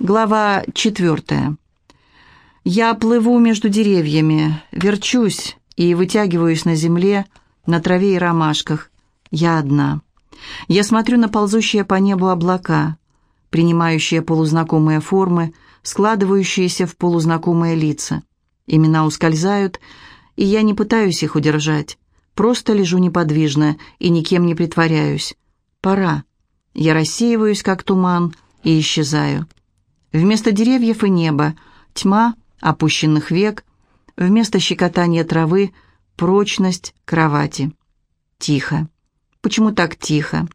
Глава четвертая. Я плыву между деревьями, верчусь и вытягиваюсь на земле, на траве и ромашках. Я одна. Я смотрю на ползущие по небу облака, принимающие полузнакомые формы, складывающиеся в полузнакомые лица. Имена ускользают, и я не пытаюсь их удержать. Просто лежу неподвижно и никем не притворяюсь. Пора. Я рассеиваюсь, как туман, и исчезаю. Вместо деревьев и неба тьма опущенных век, вместо щекотания травы прочность кровати. Тихо. Почему так тихо?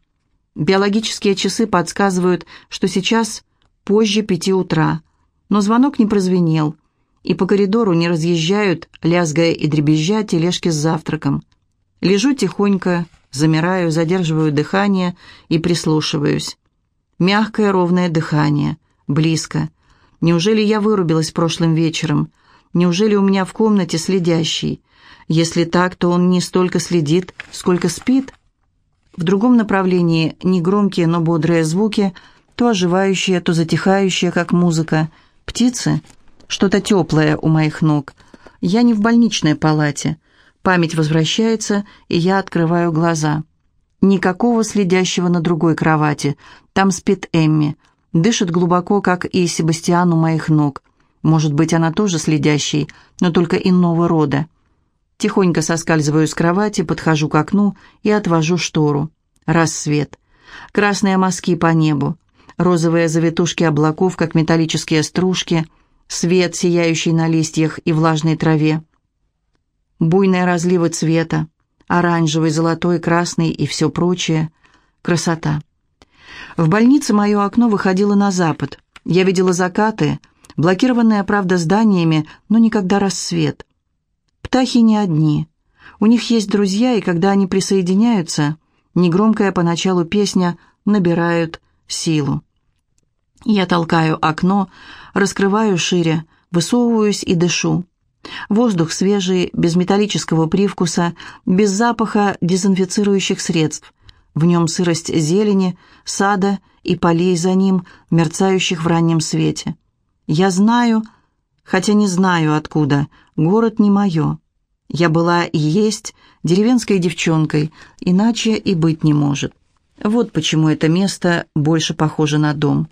Биологические часы подсказывают, что сейчас позже пяти утра, но звонок не прозвенел, и по коридору не разъезжают, лязгая и дребезжа, тележки с завтраком. Лежу тихонько, замираю, задерживаю дыхание и прислушиваюсь. Мягкое ровное дыхание, близко. Неужели я вырубилась прошлым вечером? Неужели у меня в комнате следящий? Если так, то он не столько следит, сколько спит. В другом направлении негромкие, но бодрые звуки, то оживающие, то затихающие, как музыка. Птицы? Что-то теплое у моих ног. Я не в больничной палате. Память возвращается, и я открываю глаза. Никакого следящего на другой кровати. Там спит Эмми. Дышит глубоко, как и Себастьян у моих ног. Может быть, она тоже следящий, но только иного рода. Тихонько соскальзываю с кровати, подхожу к окну и отвожу штору. Рассвет. Красные мазки по небу. Розовые завитушки облаков, как металлические стружки. Свет, сияющий на листьях и влажной траве. Буйные разливы цвета. Оранжевый, золотой, красный и все прочее. Красота. В больнице мое окно выходило на запад. Я видела закаты, блокированные, правда, зданиями, но никогда рассвет. Птахи не одни. У них есть друзья, и когда они присоединяются, негромкая поначалу песня набирают силу. Я толкаю окно, раскрываю шире, высовываюсь и дышу. Воздух свежий, без металлического привкуса, без запаха дезинфицирующих средств. В нем сырость зелени, сада и полей за ним, мерцающих в раннем свете. Я знаю, хотя не знаю откуда, город не мое. Я была и есть деревенской девчонкой, иначе и быть не может. Вот почему это место больше похоже на дом.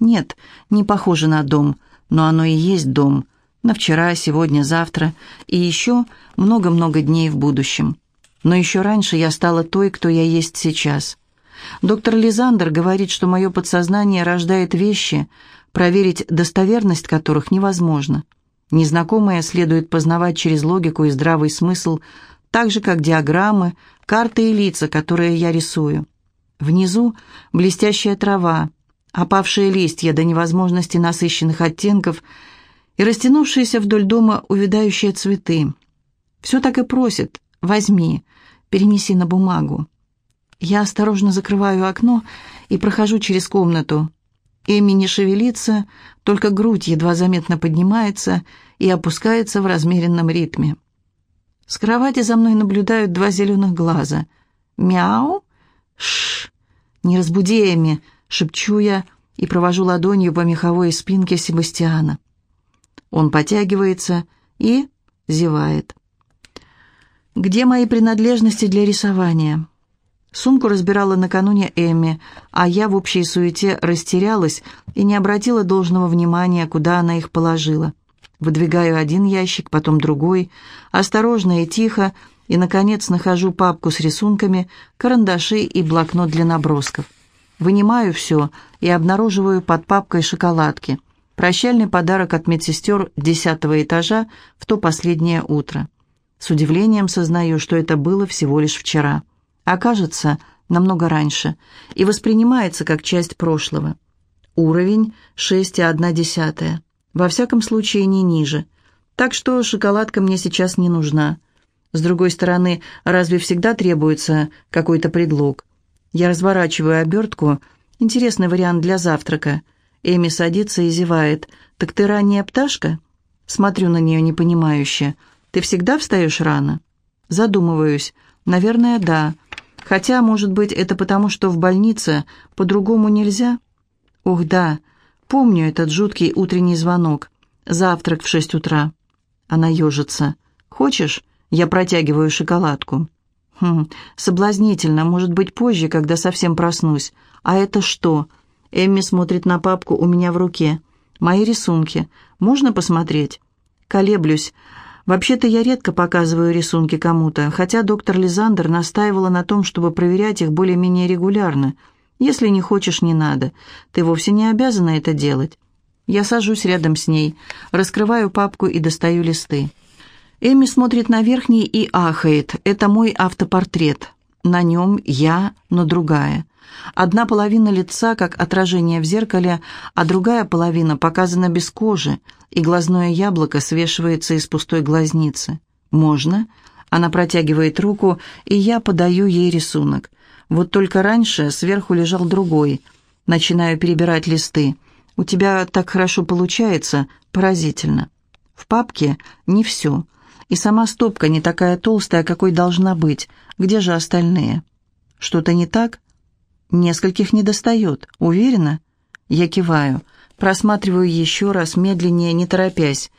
Нет, не похоже на дом, но оно и есть дом. На вчера, сегодня, завтра и еще много-много дней в будущем. Но еще раньше я стала той, кто я есть сейчас. Доктор Лизандер говорит, что мое подсознание рождает вещи, проверить достоверность которых невозможно. Незнакомое следует познавать через логику и здравый смысл, так же, как диаграммы, карты и лица, которые я рисую. Внизу блестящая трава, опавшие листья до невозможности насыщенных оттенков и растянувшиеся вдоль дома увядающие цветы. Все так и просит «возьми», перенеси на бумагу. Я осторожно закрываю окно и прохожу через комнату. Эми не шевелится, только грудь едва заметно поднимается и опускается в размеренном ритме. С кровати за мной наблюдают два зеленых глаза. «Мяу? Шш! Не разбуди Эми!» — шепчу я и провожу ладонью по меховой спинке Себастьяна. Он потягивается и зевает. «Где мои принадлежности для рисования?» Сумку разбирала накануне Эмми, а я в общей суете растерялась и не обратила должного внимания, куда она их положила. Выдвигаю один ящик, потом другой, осторожно и тихо, и, наконец, нахожу папку с рисунками, карандаши и блокнот для набросков. Вынимаю все и обнаруживаю под папкой шоколадки. Прощальный подарок от медсестер десятого этажа в то последнее утро. С удивлением сознаю, что это было всего лишь вчера. Окажется, намного раньше, и воспринимается как часть прошлого. Уровень 6,1. Во всяком случае, не ниже. Так что шоколадка мне сейчас не нужна. С другой стороны, разве всегда требуется какой-то предлог? Я разворачиваю обертку. Интересный вариант для завтрака. Эми садится и зевает. «Так ты ранняя пташка?» Смотрю на нее непонимающе. Ты всегда встаешь рано?» Задумываюсь. «Наверное, да. Хотя, может быть, это потому, что в больнице по-другому нельзя?» «Ух, да. Помню этот жуткий утренний звонок. Завтрак в шесть утра. Она ежится. «Хочешь?» Я протягиваю шоколадку. «Хм, соблазнительно, может быть, позже, когда совсем проснусь. А это что?» Эмми смотрит на папку у меня в руке. «Мои рисунки. Можно посмотреть?» Колеблюсь. Вообще-то я редко показываю рисунки кому-то, хотя доктор Лизандер настаивала на том, чтобы проверять их более-менее регулярно. Если не хочешь, не надо. Ты вовсе не обязана это делать. Я сажусь рядом с ней, раскрываю папку и достаю листы. Эми смотрит на верхний и ахает. Это мой автопортрет. На нем я, но другая. Одна половина лица, как отражение в зеркале, а другая половина показана без кожи, и глазное яблоко свешивается из пустой глазницы. «Можно?» Она протягивает руку, и я подаю ей рисунок. Вот только раньше сверху лежал другой. Начинаю перебирать листы. «У тебя так хорошо получается, поразительно». В папке не все. И сама стопка не такая толстая, какой должна быть. Где же остальные? Что-то не так? Нескольких не достает. Уверена? Я киваю. Просматриваю еще раз, медленнее, не торопясь.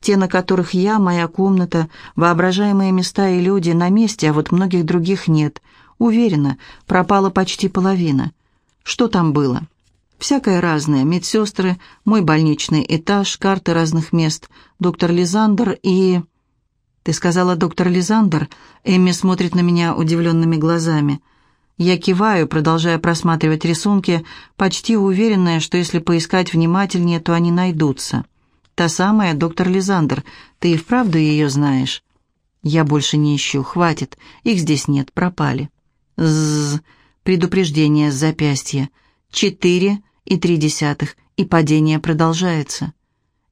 Те, на которых я, моя комната, воображаемые места и люди на месте, а вот многих других нет. Уверена, пропала почти половина. Что там было? Всякое разное. Медсестры, мой больничный этаж, карты разных мест, доктор Лизандер и... «Ты сказала, доктор Лизандер?» Эмми смотрит на меня удивленными глазами. Я киваю, продолжая просматривать рисунки, почти уверенная, что если поискать внимательнее, то они найдутся. «Та самая, доктор Лизандер, ты и вправду ее знаешь?» «Я больше не ищу, хватит, их здесь нет, пропали». Ззз, предупреждение с запястья. Четыре и три десятых, и падение продолжается.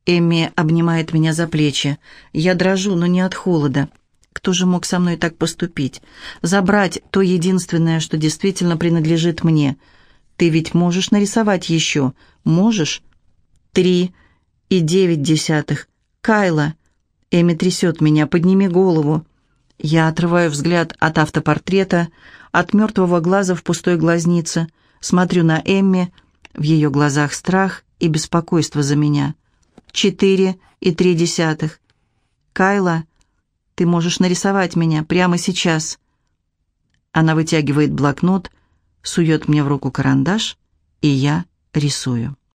Эмми обнимает меня за плечи. Я дрожу, но не от холода. Кто же мог со мной так поступить? Забрать то единственное, что действительно принадлежит мне. Ты ведь можешь нарисовать еще? Можешь? Три и девять десятых. Кайла. Эми трясет меня. Подними голову. Я отрываю взгляд от автопортрета, от мертвого глаза в пустой глазнице, смотрю на Эмми, в ее глазах страх и беспокойство за меня. Четыре и три десятых. Кайла, ты можешь нарисовать меня прямо сейчас. Она вытягивает блокнот, сует мне в руку карандаш, и я рисую.